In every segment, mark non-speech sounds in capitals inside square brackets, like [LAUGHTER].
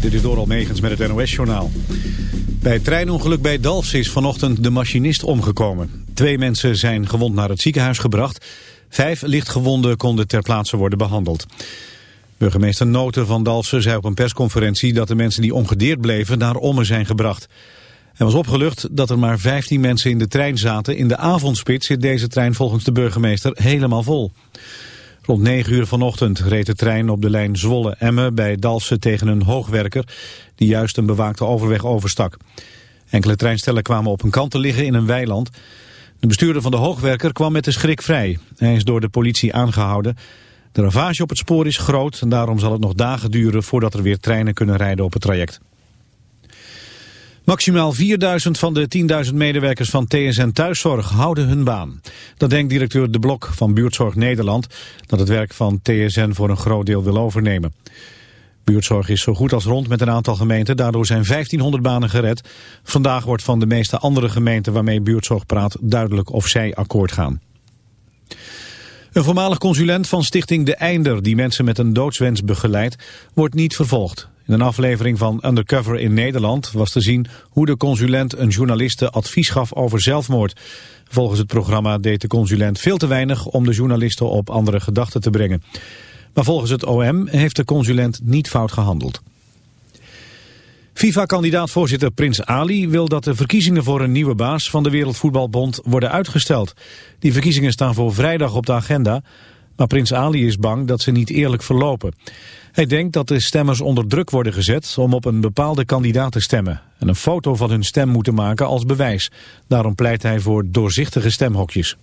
Dit is door Almegens met het NOS-journaal. Bij het treinongeluk bij Dalfs is vanochtend de machinist omgekomen. Twee mensen zijn gewond naar het ziekenhuis gebracht. Vijf lichtgewonden konden ter plaatse worden behandeld. Burgemeester Noten van Dalfsen zei op een persconferentie... dat de mensen die ongedeerd bleven naar Ommen zijn gebracht. Hij was opgelucht dat er maar 15 mensen in de trein zaten. In de avondspits zit deze trein volgens de burgemeester helemaal vol. Rond 9 uur vanochtend reed de trein op de lijn Zwolle-Emmen bij Dalsen tegen een hoogwerker die juist een bewaakte overweg overstak. Enkele treinstellen kwamen op een kant te liggen in een weiland. De bestuurder van de hoogwerker kwam met de schrik vrij. Hij is door de politie aangehouden. De ravage op het spoor is groot en daarom zal het nog dagen duren voordat er weer treinen kunnen rijden op het traject. Maximaal 4000 van de 10.000 medewerkers van TSN Thuiszorg houden hun baan. Dat denkt directeur De Blok van Buurtzorg Nederland, dat het werk van TSN voor een groot deel wil overnemen. Buurtzorg is zo goed als rond met een aantal gemeenten, daardoor zijn 1500 banen gered. Vandaag wordt van de meeste andere gemeenten waarmee Buurtzorg praat duidelijk of zij akkoord gaan. Een voormalig consulent van stichting De Einder, die mensen met een doodswens begeleidt, wordt niet vervolgd. In een aflevering van Undercover in Nederland was te zien hoe de consulent een journaliste advies gaf over zelfmoord. Volgens het programma deed de consulent veel te weinig om de journalisten op andere gedachten te brengen. Maar volgens het OM heeft de consulent niet fout gehandeld. FIFA-kandidaat-voorzitter Prins Ali wil dat de verkiezingen voor een nieuwe baas van de Wereldvoetbalbond worden uitgesteld. Die verkiezingen staan voor vrijdag op de agenda, maar Prins Ali is bang dat ze niet eerlijk verlopen. Hij denkt dat de stemmers onder druk worden gezet om op een bepaalde kandidaat te stemmen. En een foto van hun stem moeten maken als bewijs. Daarom pleit hij voor doorzichtige stemhokjes.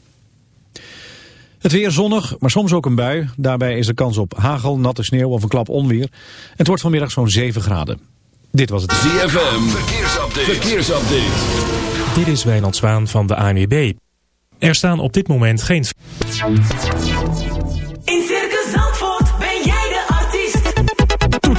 Het weer zonnig, maar soms ook een bui. Daarbij is er kans op hagel, natte sneeuw of een klap onweer. Het wordt vanmiddag zo'n 7 graden. Dit was het ZFM. Verkeersupdate. Verkeersupdate. Dit is Wijnand Zwaan van de ANWB. Er staan op dit moment geen...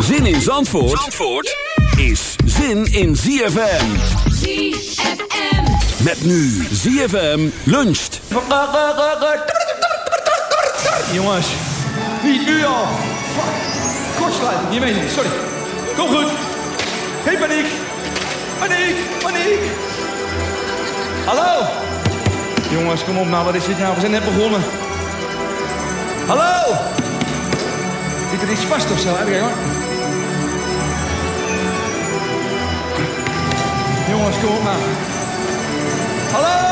Zin in Zandvoort, Zandvoort is zin in ZFM. ZFM. Met nu ZFM luncht. Jongens, niet nu al. Fuck. Kortsluiting, je weet niet, sorry. Kom goed. Geen paniek. Paniek, paniek. Hallo. Jongens, kom op nou, wat is dit nou? We zijn net begonnen. Hallo. Zit er iets vast of zo? Even kijken hoor. Jongens, kom op nou. Hallo.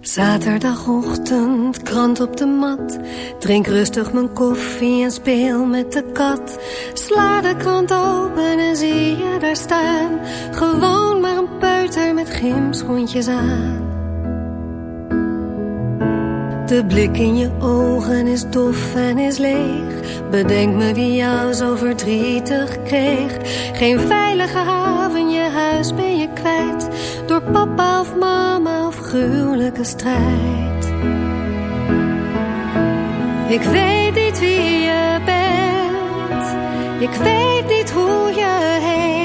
Zaterdagochtend, krant op de mat. Drink rustig mijn koffie en speel met de kat. Sla de krant open en zie je daar staan. Gewoon maar met gymschoentjes aan. De blik in je ogen is dof en is leeg. Bedenk me wie jou zo verdrietig kreeg. Geen veilige haven je huis ben je kwijt. Door papa of mama of gruwelijke strijd. Ik weet niet wie je bent. Ik weet niet hoe je heet.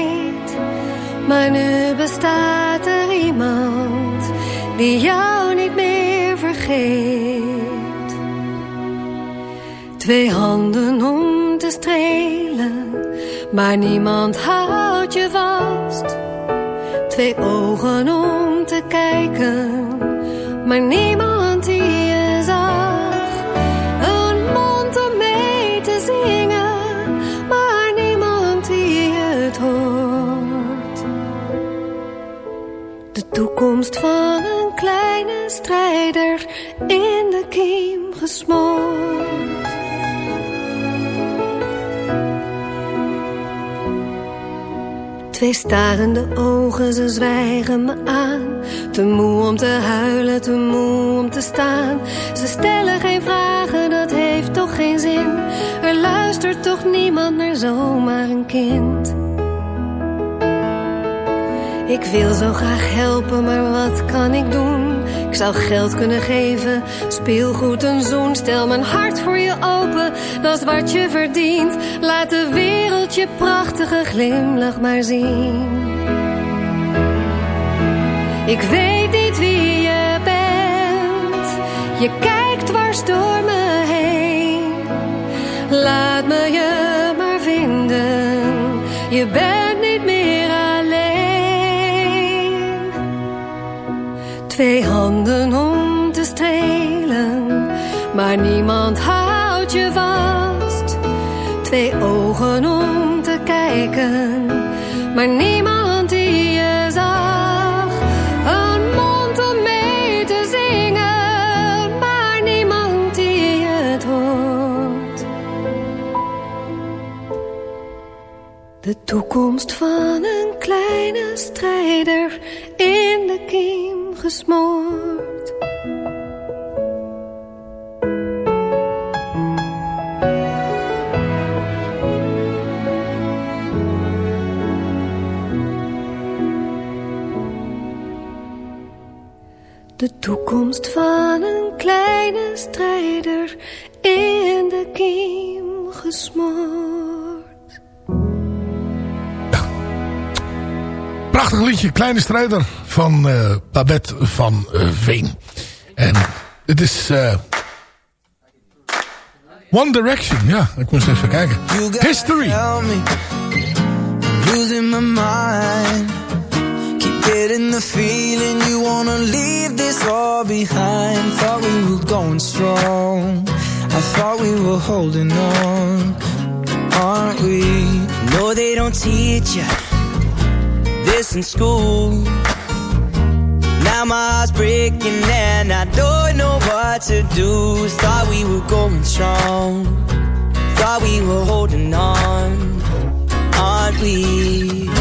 Maar nu bestaat er iemand die jou niet meer vergeet. Twee handen om te strelen, maar niemand houdt je vast. Twee ogen om te kijken, maar niemand toekomst van een kleine strijder in de kiem gesmoord. Twee starende ogen, ze zwijgen me aan. Te moe om te huilen, te moe om te staan. Ze stellen geen vragen, dat heeft toch geen zin. Er luistert toch niemand naar zomaar een kind. Ik wil zo graag helpen, maar wat kan ik doen? Ik zou geld kunnen geven, speelgoed, een zoen. Stel mijn hart voor je open, dat is wat je verdient. Laat de wereld je prachtige glimlach maar zien. Ik weet niet wie je bent, je kijkt dwars door me heen. Laat me je maar vinden, je bent Twee handen om te strelen, maar niemand houdt je vast. Twee ogen om te kijken, maar niemand die je zag. Een mond om mee te zingen, maar niemand die het hoort. De toekomst van een kleine strijder De toekomst van een kleine strijder in de kiem gesmoord. Prachtig liedje, Kleine Strijder van eh, Babette van eh, Veen. En het is eh, One Direction, ja, ik moest even kijken. History. losing my mind. Keep getting the feeling you wanna leave this all behind. Thought we were going strong. I thought we were holding on. Aren't we? No, they don't teach you this in school. Now my heart's breaking and I don't know what to do. Thought we were going strong. Thought we were holding on. Aren't we?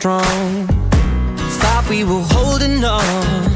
Strong. Thought we were holding on.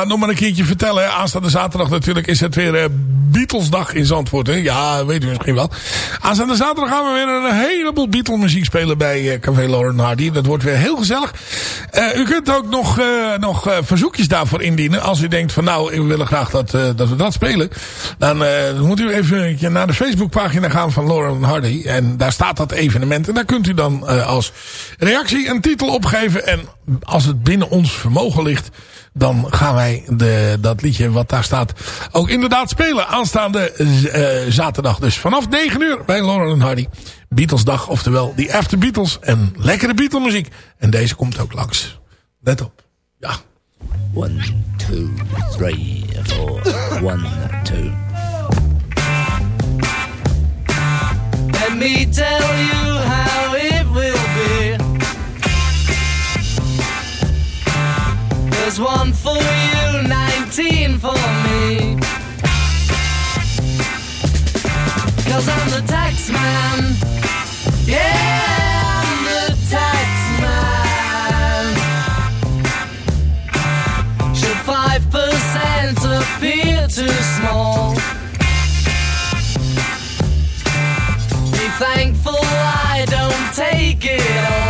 Ga nog maar een keertje vertellen. Aanstaande zaterdag natuurlijk is het weer eh, Beatlesdag in Zandvoort. Hè? Ja, weet u misschien wel. Aanstaande zaterdag gaan we weer een heleboel Beatles muziek spelen bij eh, Café Lauren Hardy. Dat wordt weer heel gezellig. Eh, u kunt ook nog, nog verzoekjes daarvoor indienen. Als u denkt van nou, we willen graag dat, dat we dat spelen. Dan moet u even naar de Facebookpagina gaan van Lauren Hardy. En daar staat dat evenement. En daar kunt u dan als reactie een titel opgeven. En als het binnen ons vermogen ligt dan gaan wij de, dat liedje wat daar staat ook inderdaad spelen. Aanstaande eh, zaterdag. Dus vanaf 9 uur bij Laurel en Hardy. Beatlesdag, oftewel die After Beatles. En lekkere Beatle muziek. En deze komt ook langs. Let op. Ja. One, two, three, four. One, two. Let me tell you There's one for you, 19 for me. Cause I'm the tax man. Yeah, I'm the tax man. Should 5% appear too small? Be thankful I don't take it all.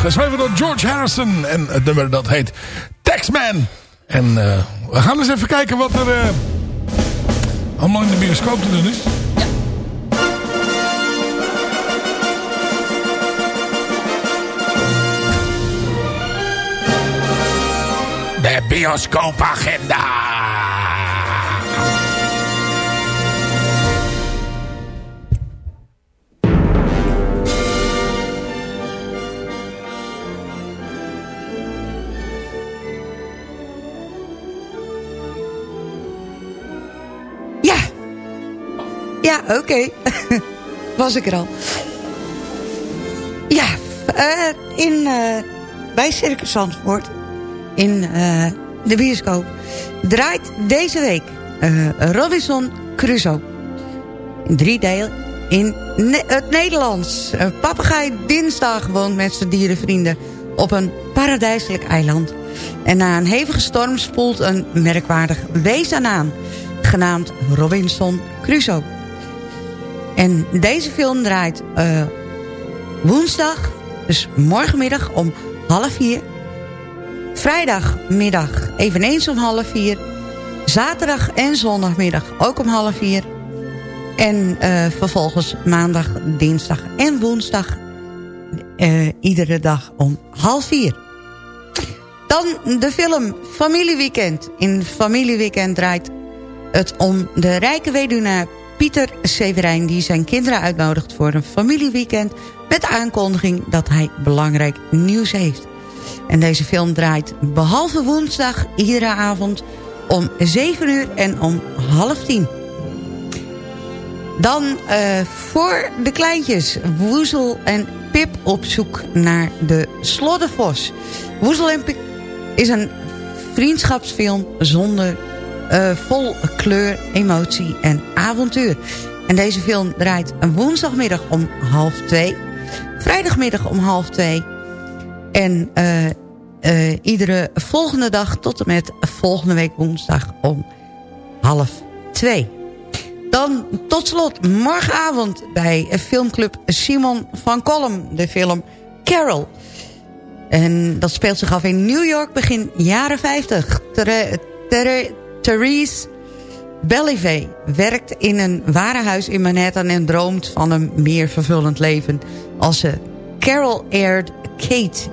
Geschreven door George Harrison. En het nummer dat heet Taxman. En eh, we gaan eens even kijken wat er eh, allemaal in de bioscoop te doen is. De bioscoopagenda. Oké. [LAUGHS] Was ik er al. Ja, eh, in, eh, bij Circus Zandvoort, in eh, de bioscoop, draait deze week Robinson Crusoe. In drie delen in het Nederlands. Een papegaai dinsdag woont met zijn dierenvrienden op een paradijselijk eiland. En na een hevige storm spoelt een merkwaardig wezen aan, genaamd Robinson Crusoe. En deze film draait eh, woensdag, dus morgenmiddag om half vier. Vrijdagmiddag eveneens om half vier. Zaterdag en zondagmiddag ook om half vier. En eh, vervolgens maandag, dinsdag en woensdag... eh, iedere dag om half vier. Dan de film Familieweekend. In Familieweekend draait het om de rijke weduwnaar Pieter Severijn... die zijn kinderen uitnodigt voor een familieweekend... met aankondiging dat hij belangrijk nieuws heeft. En deze film draait behalve woensdag iedere avond om 7 uur en om half tien. Dan uh, voor de kleintjes, Woezel en Pip op zoek naar de Sloddervos. Woezel en Pip is een vriendschapsfilm zonder uh, vol kleur, emotie en avontuur. En deze film draait een woensdagmiddag om half twee. Vrijdagmiddag om half twee. En uh, uh, iedere volgende dag tot en met volgende week woensdag om half twee. Dan tot slot morgenavond bij filmclub Simon van Kolm. De film Carol. En dat speelt zich af in New York begin jaren 50. Therese Bellivet werkt in een warenhuis in Manhattan... en droomt van een meer vervullend leven... als ze Carol Aird Kate...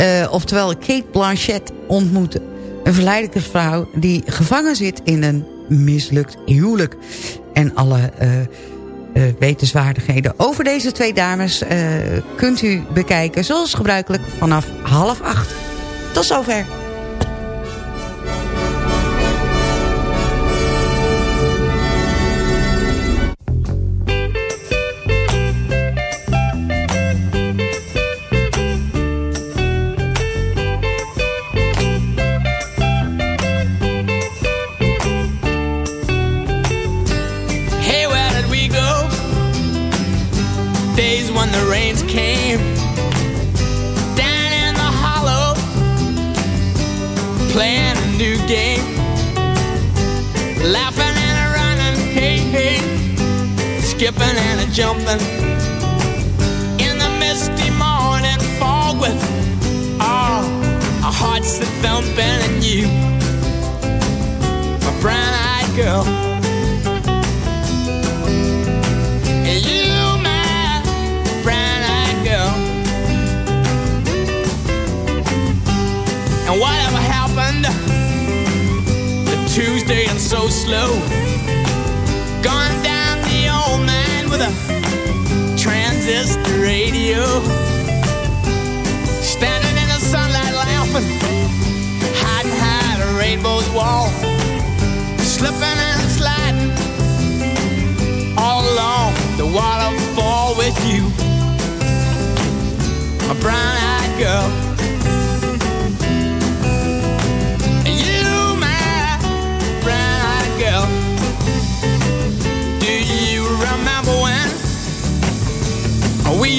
Uh, oftewel Kate Blanchett ontmoeten. Een verleidelijke vrouw die gevangen zit in een mislukt huwelijk. En alle uh, uh, wetenswaardigheden over deze twee dames kunt u bekijken... zoals gebruikelijk vanaf half acht. Tot zover.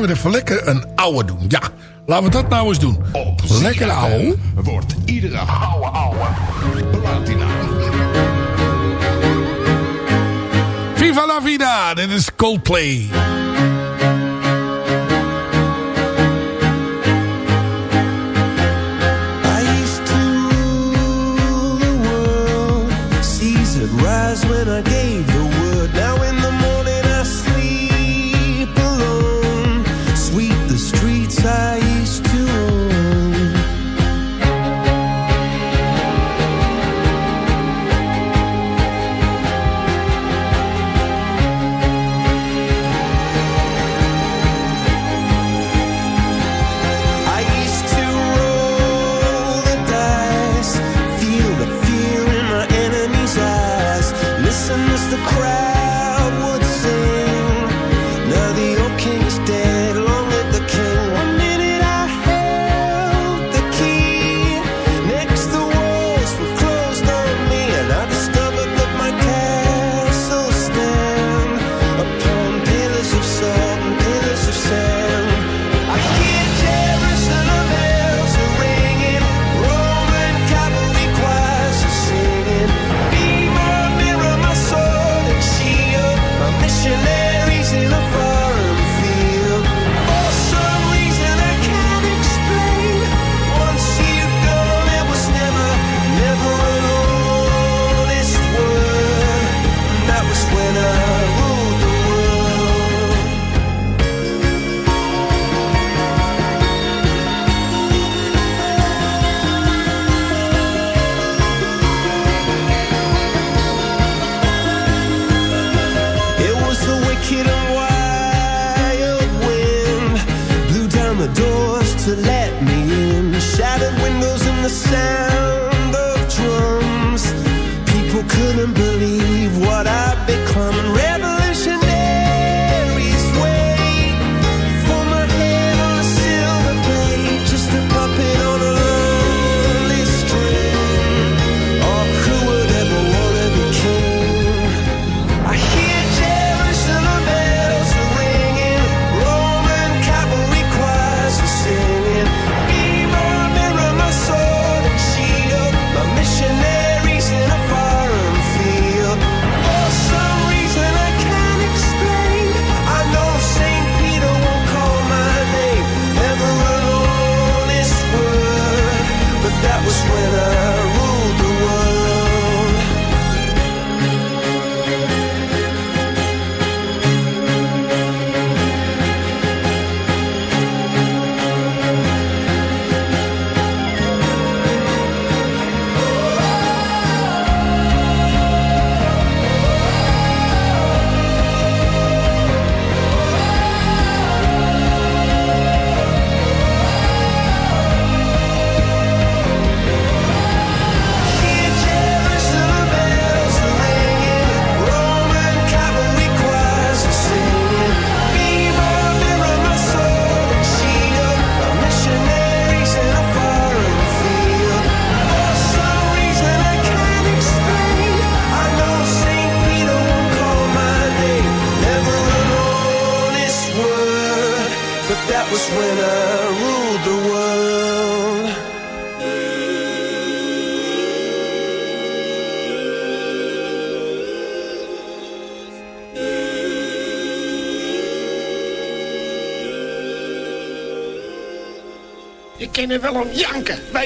gaan we even lekker een ouwe doen. Ja, laten we dat nou eens doen. Op lekker ouwe. Wordt iedere ouwe ouwe platina. Viva la vida, dit is Coldplay. when I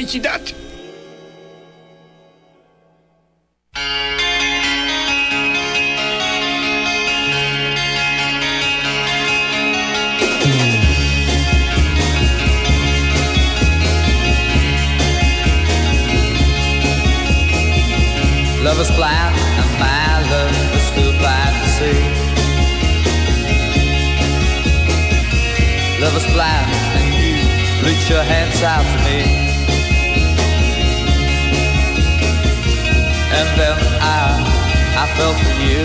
Weet je dat? Love is black and my love is still black to see. Love is blind and you reach your hands out to me. And then I, I fell for you.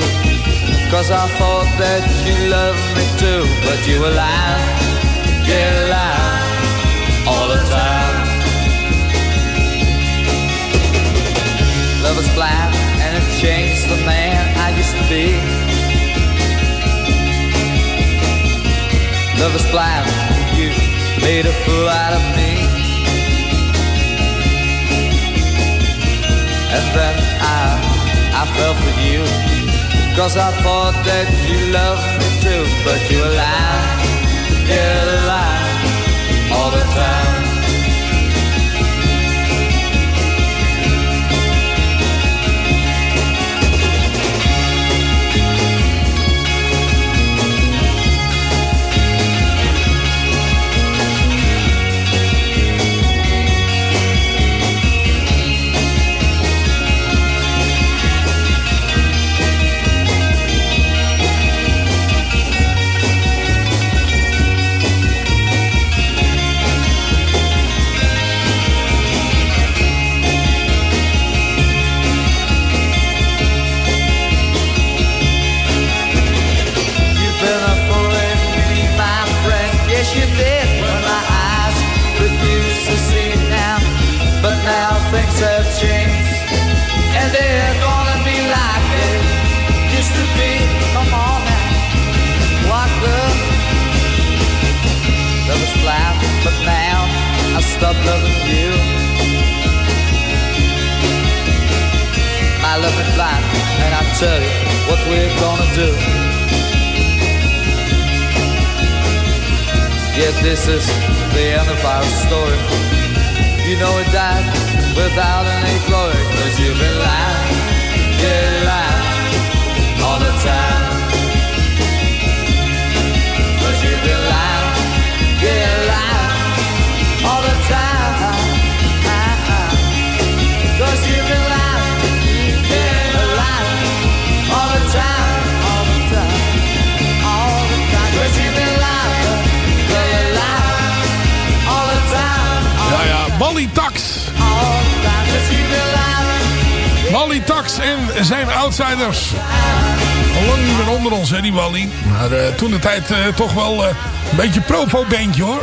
Cause I thought that you loved me too But you were lying, yeah lying All the time. Love is blind and it changed the man I used to be. Love is blind, you made a fool out of me. And then I, I fell for you. Cause I thought that you loved me too. But you were yeah, lying all the time. And they're gonna be like it used to be. Come on now, loving you. My love is blind, and I tell you what we're gonna do. Yet this is the end of our story. You know it died without any glory. Cause been lying, yeah, lying all the time. Cause been lying, yeah, lying all the time. Cause been lying, yeah, lying all the time, all the time, all the time. Cause lying, yeah, you're lying all the time, Ja, ja, Wally. Wally Tax en zijn outsiders. Al lang niet meer onder ons, hè, die Wally. Maar eh, toen de tijd eh, toch wel eh, een beetje provo-bandje, hoor.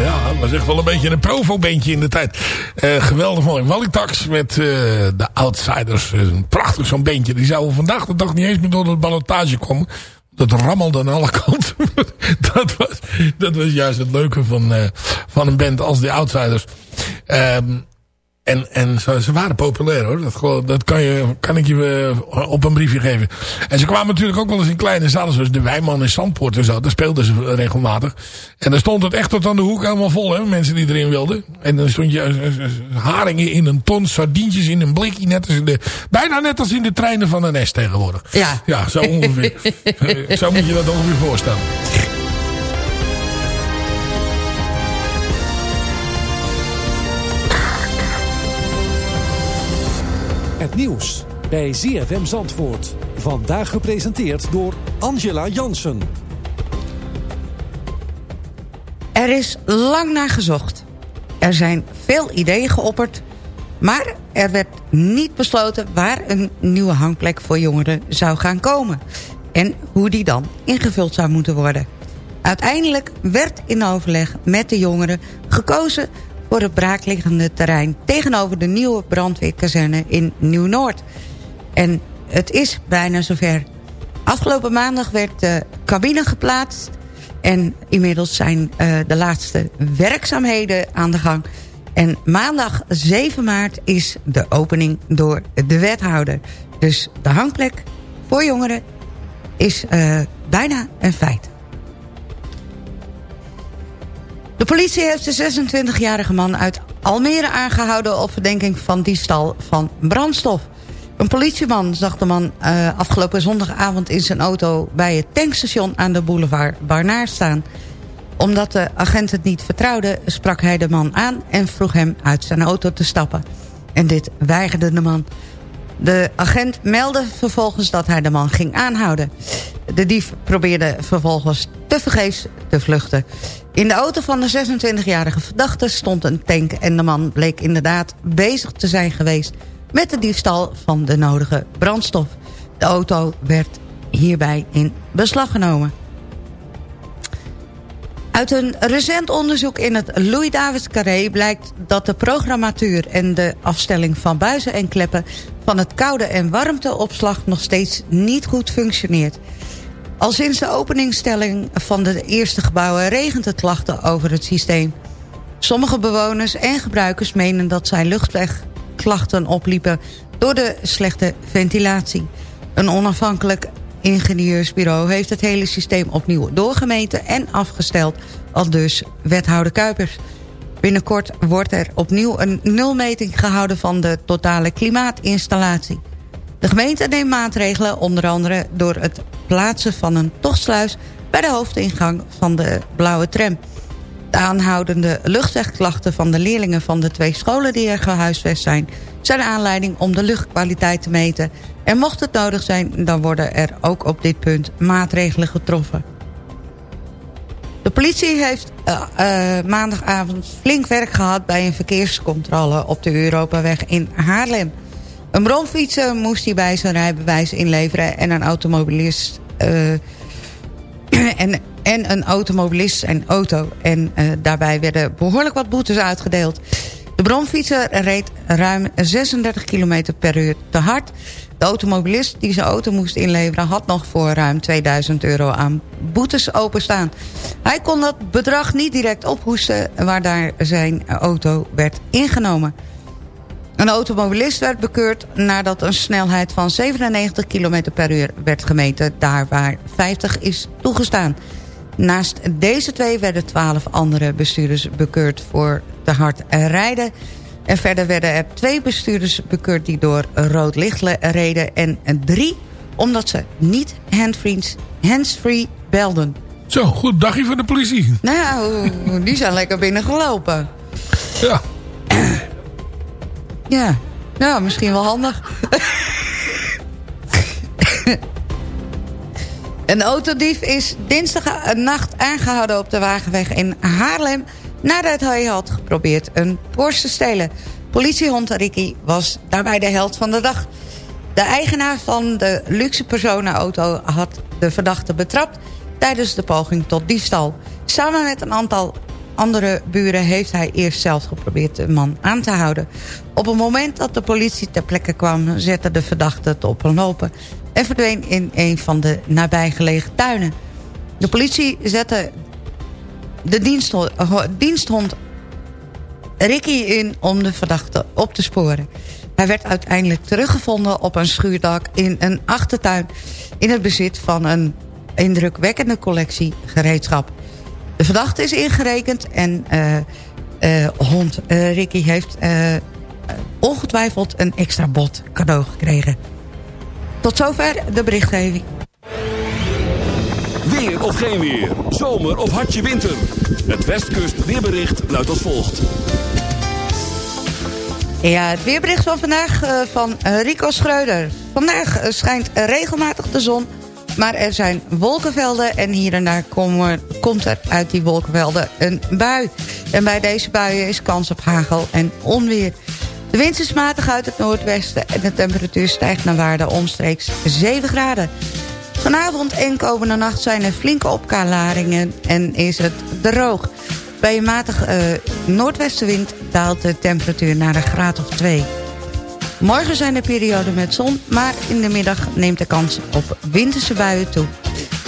Ja, dat was echt wel een beetje een provo-bandje in de tijd. Geweldig mooi. Wally Tax met de Outsiders. Een prachtig zo'n bandje. Die zou vandaag de dag niet eens meer door de ballotage komen. Dat rammelde aan alle kanten. [LAUGHS] dat, was, dat was juist het leuke van, van een band als de Outsiders. Ehm en, en ze, ze waren populair hoor. Dat, dat kan, je, kan ik je eh, op een briefje geven. En ze kwamen natuurlijk ook wel eens in kleine zalen. Zoals de Wijman in Zandpoort en zo. Daar speelden ze regelmatig. En dan stond het echt tot aan de hoek helemaal vol. Hè, mensen die erin wilden. En dan stond je eh, eh, haringen in een ton. Sardientjes in een blikje. Net als in de, bijna net als in de treinen van NS tegenwoordig. Ja. Ja, zo ongeveer. [LAUGHS] Zo moet je dat ongeveer voorstellen. Nieuws bij ZFM Zandvoort. Vandaag gepresenteerd door Angela Jansen. Er is lang naar gezocht. Er zijn veel ideeën geopperd. Maar er werd niet besloten waar een nieuwe hangplek voor jongeren zou gaan komen. En hoe die dan ingevuld zou moeten worden. Uiteindelijk werd in overleg met de jongeren gekozen voor het braakliggende terrein... tegenover de nieuwe brandweerkazerne in Nieuw-Noord. En het is bijna zover. Afgelopen maandag werd de cabine geplaatst... en inmiddels zijn eh, de laatste werkzaamheden aan de gang... En maandag 7 maart is de opening door de wethouder. Dus de hangplek voor jongeren is eh, bijna een feit. De politie heeft de 26-jarige man uit Almere aangehouden... op verdenking van diefstal van brandstof. Een politieman zag de man uh, afgelopen zondagavond in zijn auto... bij het tankstation aan de boulevard Barnaar staan omdat de agent het niet vertrouwde, sprak hij de man aan... en vroeg hem uit zijn auto te stappen. En dit weigerde de man. De agent meldde vervolgens dat hij de man ging aanhouden. De dief probeerde vervolgens tevergeefs te vluchten. In de auto van de 26-jarige verdachte stond een tank... en de man bleek inderdaad bezig te zijn geweest... met de diefstal van de nodige brandstof. De auto werd hierbij in beslag genomen. Uit een recent onderzoek in het Louis Davids Carré blijkt dat de programmatuur en de afstelling van buizen en kleppen van het koude en warmteopslag nog steeds niet goed functioneert. Al sinds de openingsstelling van de eerste gebouwen regent het klachten over het systeem. Sommige bewoners en gebruikers menen dat zij luchtwegklachten opliepen door de slechte ventilatie. Een onafhankelijk ingenieursbureau heeft het hele systeem opnieuw doorgemeten en afgesteld, al dus wethouder Kuipers. Binnenkort wordt er opnieuw een nulmeting gehouden van de totale klimaatinstallatie. De gemeente neemt maatregelen, onder andere door het plaatsen van een tochtsluis bij de hoofdingang van de blauwe tram. De aanhoudende luchtwegklachten van de leerlingen van de twee scholen die er gehuisvest zijn... zijn aanleiding om de luchtkwaliteit te meten. En mocht het nodig zijn, dan worden er ook op dit punt maatregelen getroffen. De politie heeft uh, uh, maandagavond flink werk gehad bij een verkeerscontrole op de Europaweg in Haarlem. Een bromfietser moest bij zijn rijbewijs inleveren en een automobilist... Uh, [CLEARS THROAT] en, en een automobilist zijn auto. En uh, daarbij werden behoorlijk wat boetes uitgedeeld. De bromfietser reed ruim 36 km per uur te hard. De automobilist die zijn auto moest inleveren... had nog voor ruim 2000 euro aan boetes openstaan. Hij kon dat bedrag niet direct ophoesten... waar daar zijn auto werd ingenomen. Een automobilist werd bekeurd nadat een snelheid van 97 km per uur werd gemeten... daar waar 50 is toegestaan. Naast deze twee werden 12 andere bestuurders bekeurd voor te hard rijden... En verder werden er twee bestuurders bekeurd die door rood licht reden... en drie omdat ze niet handsfree belden. Zo, goed dagje voor de politie. Nou, die zijn lekker binnengelopen. Ja. Ja, nou, misschien wel handig. [LAUGHS] Een autodief is dinsdag nacht aangehouden op de Wagenweg in Haarlem... nadat hij had geprobeerd een Porsche te stelen. Politiehond Ricky was daarbij de held van de dag. De eigenaar van de luxe personenauto had de verdachte betrapt... tijdens de poging tot diefstal. Samen met een aantal andere buren heeft hij eerst zelf geprobeerd de man aan te houden. Op het moment dat de politie ter plekke kwam... zette de verdachte het op een lopen... en verdween in een van de nabijgelegen tuinen. De politie zette de diensthond, diensthond Ricky in om de verdachte op te sporen. Hij werd uiteindelijk teruggevonden op een schuurdak in een achtertuin... in het bezit van een indrukwekkende collectie gereedschap. De verdachte is ingerekend en uh, uh, hond uh, Ricky heeft ongetwijfeld een extra bot cadeau gekregen. Tot zover de berichtgeving. Weer of geen weer, zomer of hartje winter. Het Westkust weerbericht luidt als volgt. Ja, het weerbericht van vandaag van Rico Schreuder. Vandaag schijnt regelmatig de zon maar er zijn wolkenvelden en hier en daar komen, komt er uit die wolkenvelden een bui. En bij deze buien is kans op hagel en onweer. De wind is matig uit het noordwesten en de temperatuur stijgt naar waarde omstreeks 7 graden. Vanavond en komende nacht zijn er flinke opkalaringen en is het droog. Bij een matige uh, noordwestenwind daalt de temperatuur naar een graad of 2. Morgen zijn er perioden met zon, maar in de middag neemt de kans op winterse buien toe.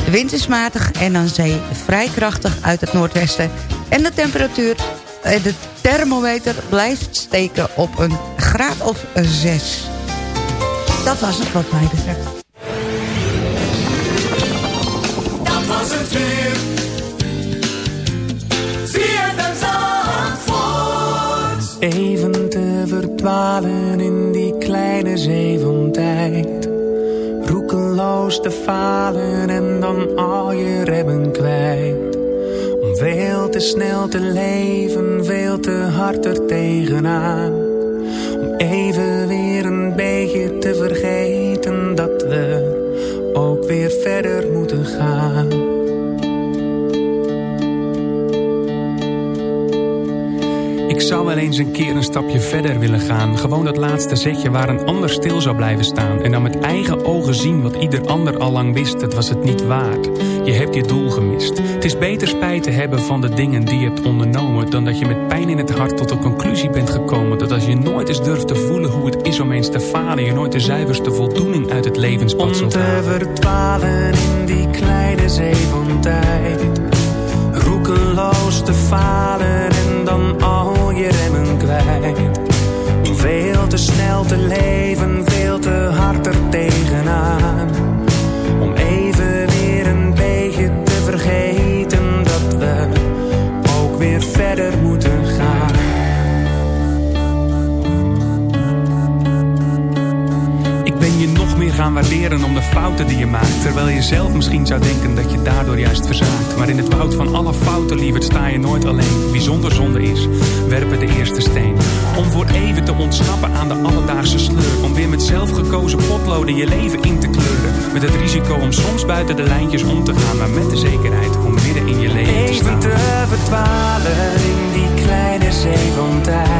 De wind is matig en aan zee vrij krachtig uit het noordwesten. En de temperatuur, eh, de thermometer blijft steken op een graad of 6. Dat was het wat mij betreft. Dat was het weer. Zie het Even te verdwalen in kleine zee van tijd. Roekeloos te falen en dan al je remmen kwijt. Om veel te snel te leven, veel te hard er tegenaan. Om even weer een beetje te vergeten dat we ook weer verder moeten gaan. Zou wel eens een keer een stapje verder willen gaan. Gewoon dat laatste zetje waar een ander stil zou blijven staan. En dan met eigen ogen zien wat ieder ander al lang wist. Het was het niet waard. Je hebt je doel gemist. Het is beter spijt te hebben van de dingen die je hebt ondernomen... dan dat je met pijn in het hart tot de conclusie bent gekomen... dat als je nooit eens durft te voelen hoe het is om eens te falen... je nooit de zuiverste voldoening uit het levenspad zult Om te halen. verdwalen in die kleine zee van tijd. Roekeloos te falen en dan al je remmen kwijt. Veel te snel te leven, veel te hard er tegenaan. Gaan waarderen om de fouten die je maakt. Terwijl je zelf misschien zou denken dat je daardoor juist verzaakt. Maar in het woud van alle fouten, lieverd, sta je nooit alleen. Wie zonder zonde is, werpen de eerste steen. Om voor even te ontsnappen aan de alledaagse sleur. Om weer met zelfgekozen potloden je leven in te kleuren. Met het risico om soms buiten de lijntjes om te gaan. Maar met de zekerheid om midden in je leven te Even te verdwalen in die kleine zee van tijd.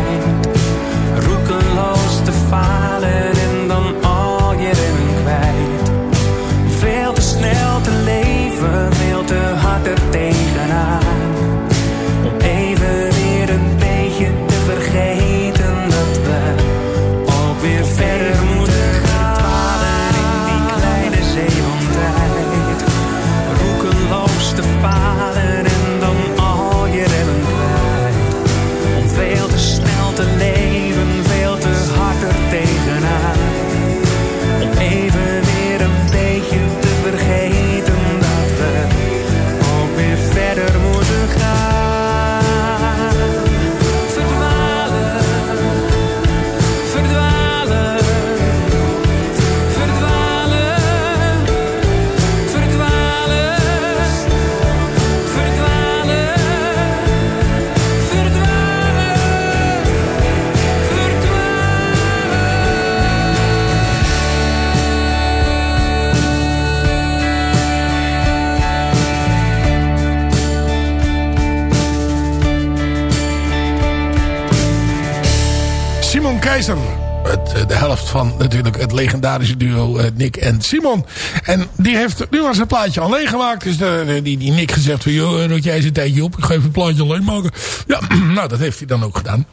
Van natuurlijk het legendarische duo eh, Nick en Simon. En die heeft nu al zijn plaatje alleen gemaakt. Dus de, de- die, die Nick gezegd van... joh, rot jij eens een tijdje op. Ik ga even het plaatje alleen maken. Ja, [CLEARS THROAT] nou dat heeft hij dan ook gedaan.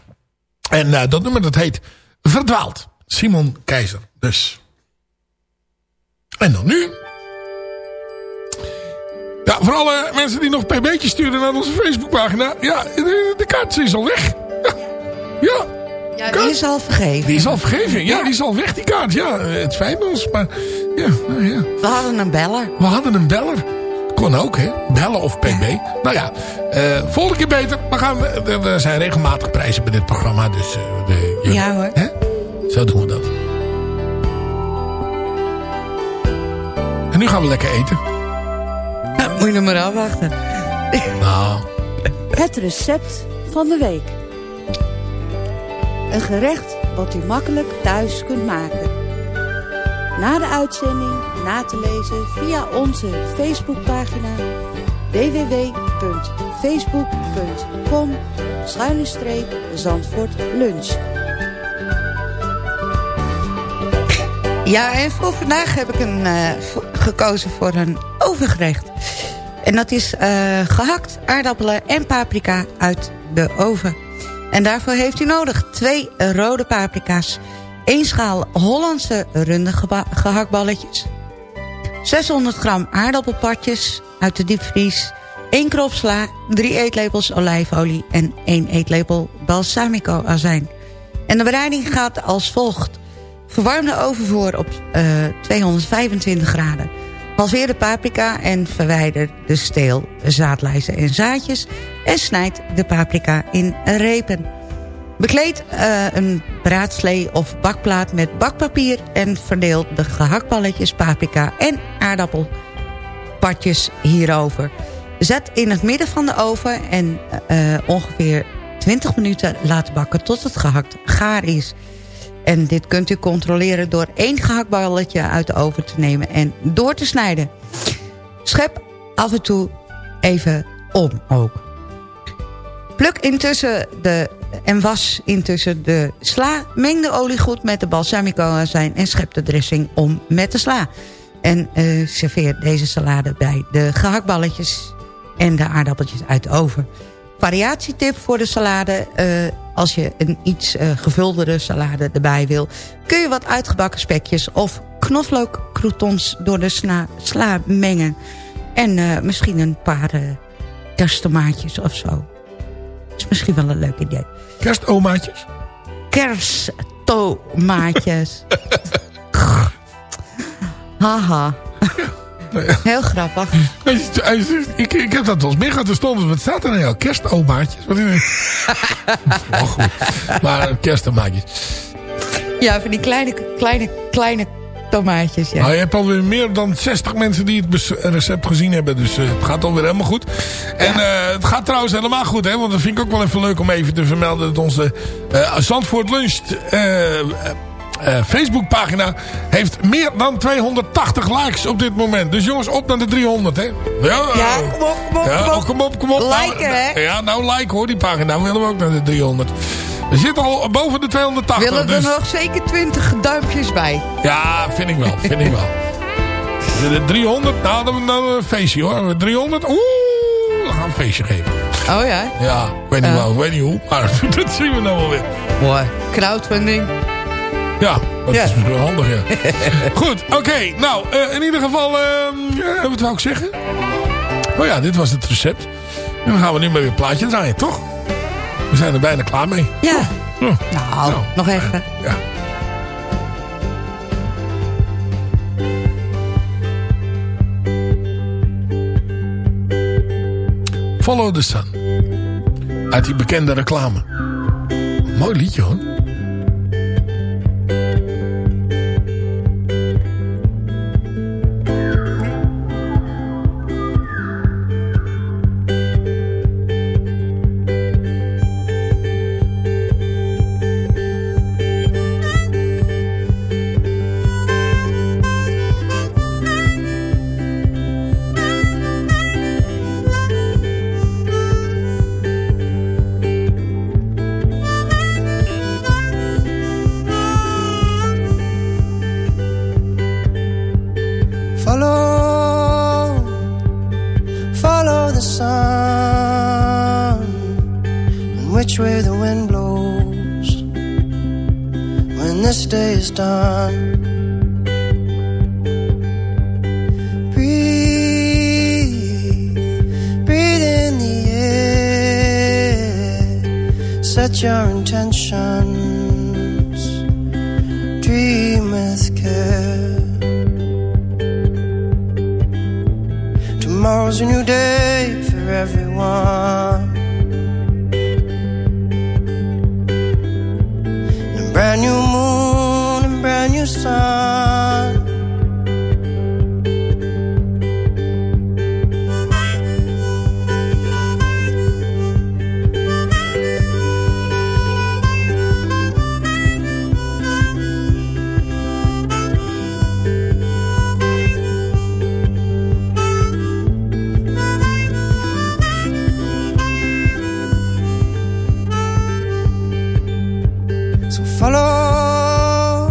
En eh, dat nummer dat heet Verdwaald. Simon Keizer dus. En dan nu... Ja, voor alle mensen die nog pb'tjes sturen naar onze Facebookpagina. Ja, de, de kaart is al weg. Ja, ja. Ja, die is al vergeven. Die is al vergeven. Ja, die is al weg, die kaart. Ja, het spijt ons, maar... Ja, nou ja. We hadden een beller. We hadden een beller. Kon ook, hè. Bellen of pb. Nou ja, eh, volgende keer beter. We gaan, er er zijn regelmatig prijzen bij dit programma. Dus eh, de, Ja hoor. Hè? Zo doen we dat. En nu gaan we lekker eten. moet je nog maar afwachten. Nou, Het recept van de week. Een gerecht wat u makkelijk thuis kunt maken. Na de uitzending na te lezen via onze Facebookpagina www.facebook.com Zandvoort Lunch. Ja, en voor vandaag heb ik een, eh, gekozen voor een overgerecht. En dat is eh, gehakt aardappelen en paprika uit de oven. En daarvoor heeft u nodig twee rode paprika's... één schaal Hollandse runde gehaktballetjes... 600 gram aardappelpartjes uit de diepvries... 1 krop sla, 3 eetlepels olijfolie... en 1 eetlepel balsamico azijn. En de bereiding gaat als volgt... Verwarm de oven voor op eh, 225 graden. Halveer de paprika en verwijder de steel, zaadlijsten en zaadjes... en snijd de paprika in repen. Bekleed eh, een braadslee of bakplaat met bakpapier... en verdeel de gehaktballetjes, paprika en aardappelpartjes hierover. Zet in het midden van de oven en eh, ongeveer 20 minuten laten bakken... tot het gehakt gaar is... En dit kunt u controleren door één gehaktballetje uit de oven te nemen en door te snijden. Schep af en toe even om ook. Pluk intussen de en was intussen de sla. Meng de olie goed met de balsamico azijn en schep de dressing om met de sla. En eh, serveer deze salade bij de gehaktballetjes en de aardappeltjes uit de oven. Variatietip voor de salade. eh, als je een iets eh, gevuldere salade erbij wil... kun je wat uitgebakken spekjes of knoflookcroutons door de sla mengen. En eh, misschien een paar eh, kersttomaatjes of zo. Dat is misschien wel een leuk idee. Kerstomaatjes? Kersttomaatjes. [LAUGHS] Haha. Heel grappig. Ik, ik heb dat wel eens meer gehad. Er stonden, wat staat er nou? Kerstomaatjes? Wat is? [LAUGHS] Oh, goed. Maar kerstomaatjes. Ja, van die kleine, kleine, kleine tomaatjes. Ja. Nou, je hebt alweer meer dan 60 mensen die het recept gezien hebben. Dus eh, het gaat alweer helemaal goed. En eh, het gaat trouwens helemaal goed. Hè, want dat vind ik ook wel even leuk om even te vermelden. Dat onze eh Zandvoort Lunch eh, eh, eh, Facebookpagina heeft meer dan 280 likes op dit moment. Dus jongens, op naar de 300. Hè? Ja, Ja, kom op, kom op, ja, kom op. kom op, kom op. Liken, nou, hè? Ja, nou like hoor, die pagina. Dan willen we ook naar de 300. We zitten al boven de 280. Willen er dus... nog zeker 20 duimpjes bij? Ja, vind ik wel. Vind ik wel. De 300, nou dan, dan een feestje hoor. 300, oeh, we gaan een feestje geven. Oh ja? Ja, ik weet niet, wel, ik weet niet hoe, maar [LAUGHS] dat zien we nou wel weer. Mooi. Crowdfunding. Ja, dat Ja. is wel handig, ja. [LAUGHS] Goed, oké. nou, eh, in ieder geval, ehm, ja, wat wou ik zeggen? Oh ja, dit was het recept. En dan gaan we nu maar weer een plaatje draaien, toch? We zijn er bijna klaar mee. Ja. Ja. Nou, nog even. Ja. Follow the Sun. Uit die bekende reclame. Mooi liedje hoor. Follow,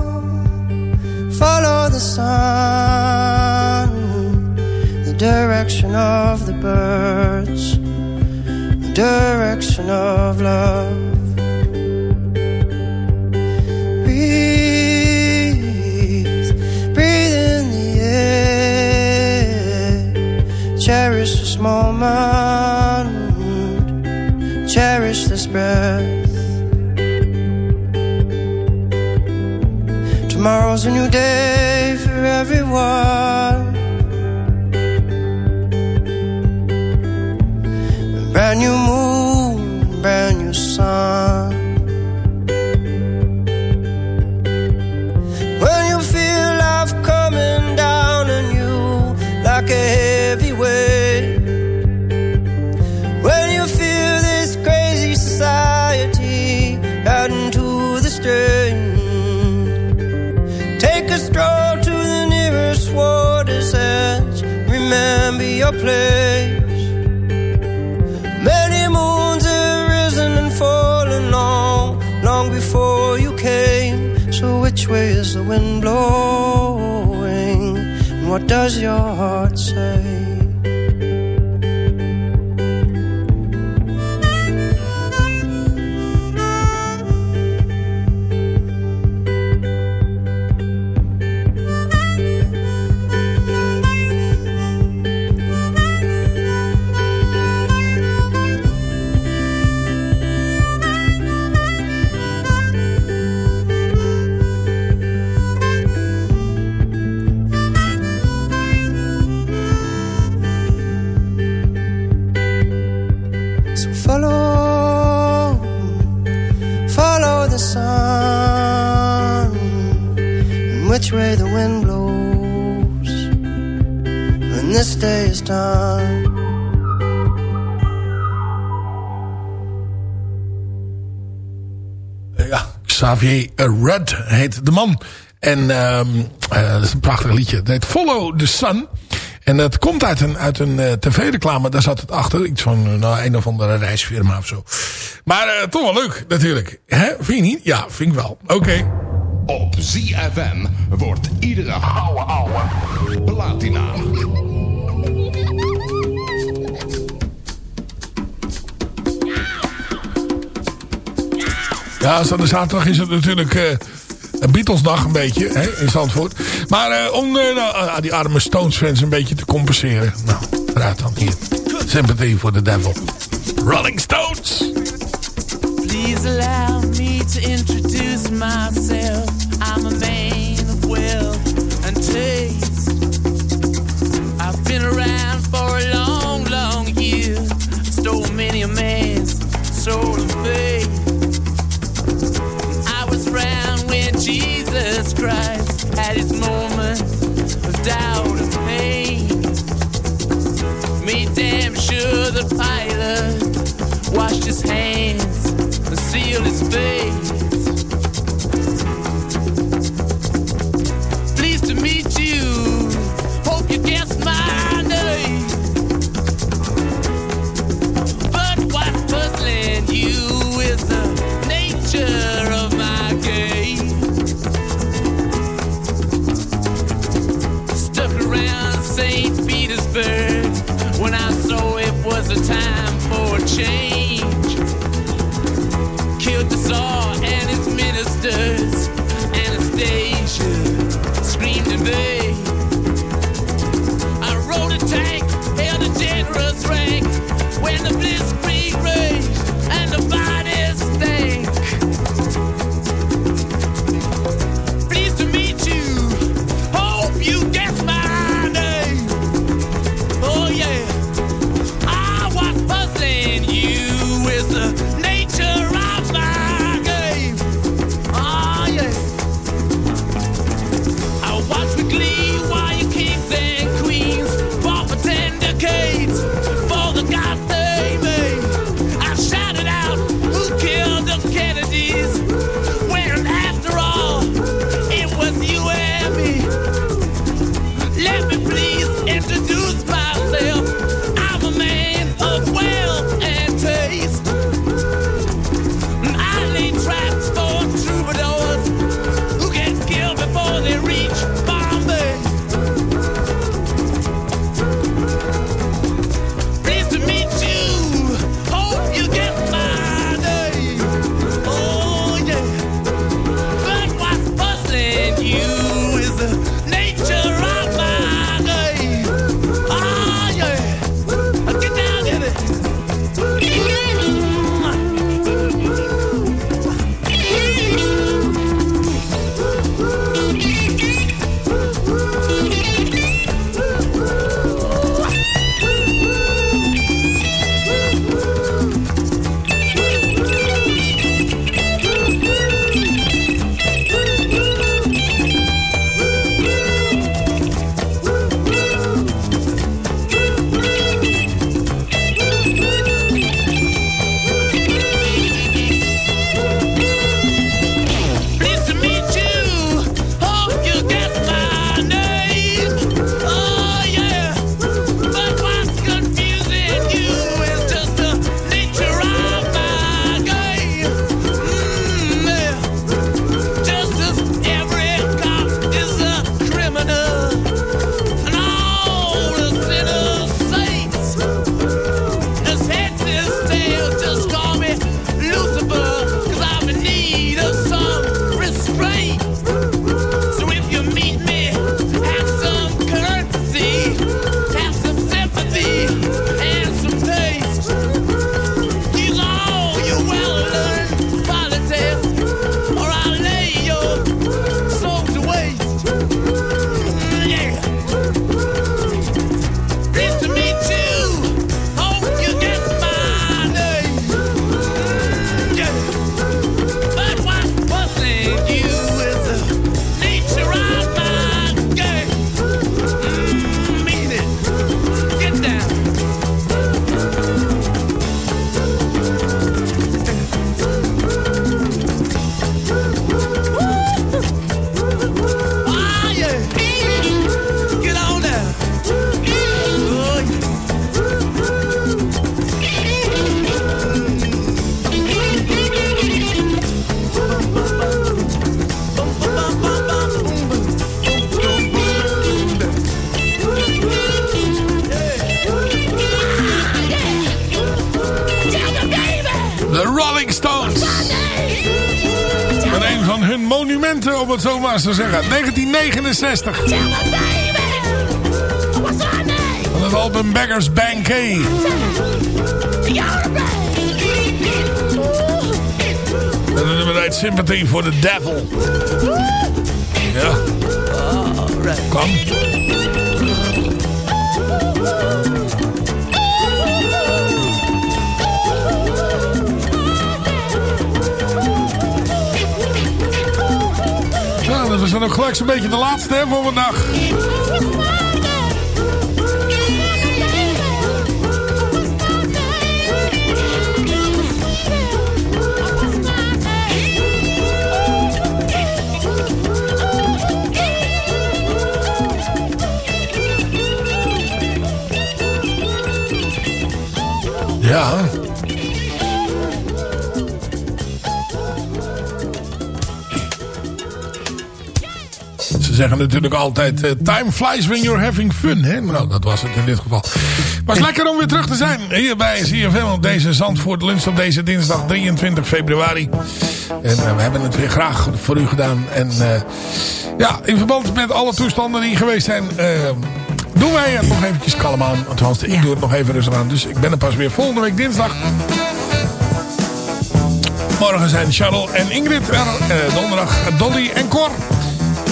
follow the sun, the direction of the birds, the direction of love. A new day for everyone. And what Xavier Rudd heet de man. En ehm, eh, dat is een prachtig liedje. Het heet Follow the Sun. En dat komt uit een, uit een eh, tv-reclame. Daar zat het achter. Iets van eh, nou, een of andere reisfirma of zo. Maar toch wel leuk natuurlijk. Hè? Vind je niet? Ja, vind ik wel. Oké. Op ZFM wordt iedere ouwe ouwe platina. Ja, zaterdag is het natuurlijk een Beatlesdag een beetje hè, in Zandvoort. Maar eh, om eh, nou, ah, die arme Stones fans een beetje te compenseren. Nou, eruit dan hier. Sympathy for the devil. Rolling Stones. Please allow me to introduce myself. I'm a man of wealth and taste. I've been around for a long, long year. Stole many a man's soul faith. Jesus Christ had his moment of doubt and pain. Made damn sure the pilot washed his hands and sealed his face. Het zo zeggen. 1969. Van het album Beggars Banquet. En dan nummer uit Sympathy for the Devil. Ja. Kom. Dan ook gelijk zo'n beetje de laatste hè, voor vandaag. Ja. Zeggen natuurlijk altijd... eh, time flies when you're having fun. Hè? Nou, dat was het in dit geval. Maar het is lekker om weer terug te zijn. Hier bij CFM op deze Zandvoort lunch op deze dinsdag 23 februari. En eh, we hebben het weer graag voor u gedaan. En eh, ja, in verband met alle toestanden die geweest zijn... doen wij het nog eventjes kalm aan. Althans, ik doe het nog even rustig aan. Dus ik ben er pas weer volgende week dinsdag. Morgen zijn Charles en Ingrid er. Eh, donderdag Dolly en Cor.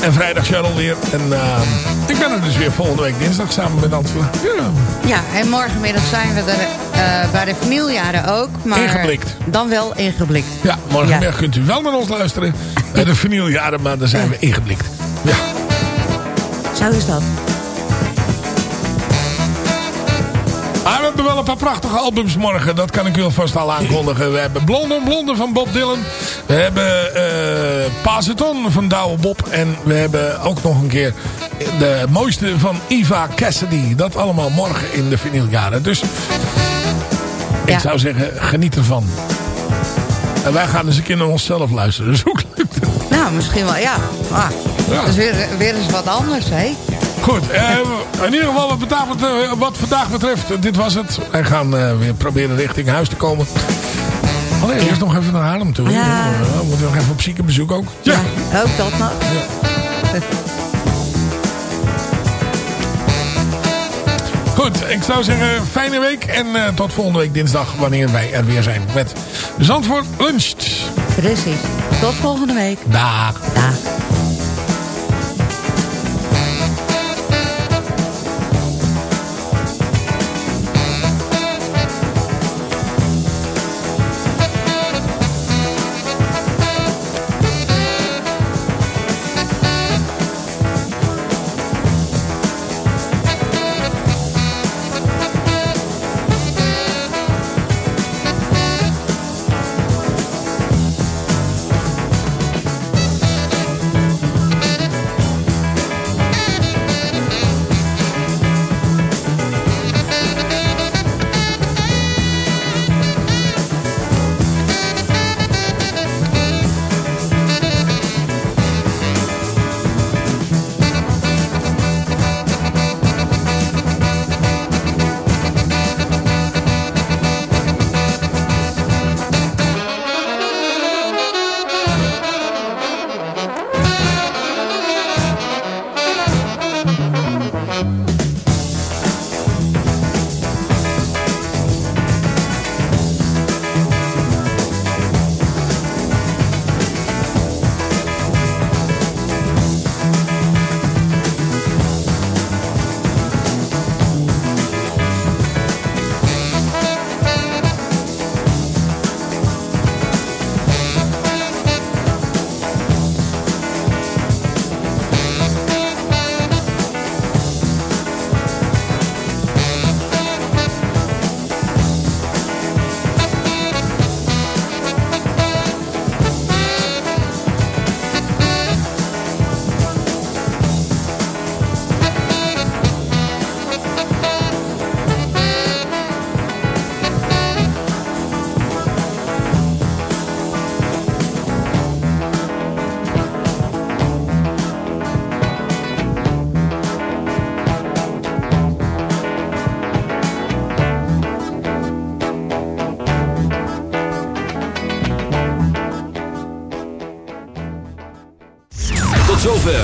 En vrijdag Charles weer. En eh, ik ben er dus weer volgende week dinsdag samen met Angela. Ja. Ja, en morgenmiddag zijn we er eh, bij de vernieljaren ook. Maar Ingeblikt. Dan wel ingeblikt. Ja, morgenmiddag kunt u wel naar ons luisteren. [LAUGHS] Bij de vernieljaren, maar daar zijn we ingeblikt. Ja. Zo is dat. Maar we hebben wel een paar prachtige albums morgen. Dat kan ik u alvast al aankondigen. We hebben Blonde on Blonde van Bob Dylan. We hebben eh Pazeton van Douwe Bob. En we hebben ook nog een keer de mooiste van Eva Cassidy. Dat allemaal morgen in de vinyljaren. Dus ik zou zeggen, geniet ervan. En wij gaan eens een keer naar onszelf luisteren. Dus ook leuk. Nou, misschien wel, ja. Ah, Dat is weer, weer eens wat anders, hè? Goed, eh, in ieder geval wat vandaag, betreft, wat vandaag betreft, eh, dit was het. Wij gaan eh, weer proberen richting huis te komen. Alleen eerst nog even naar Haarlem toe. Ja. Ja, we moeten nog even op ziekenbezoek ook. Ja. Ook dat nog. Goed, ik zou zeggen fijne week. En eh, tot volgende week dinsdag wanneer wij er weer zijn met Zandvoort Luncht. Precies. Tot volgende week. Dag. Dag.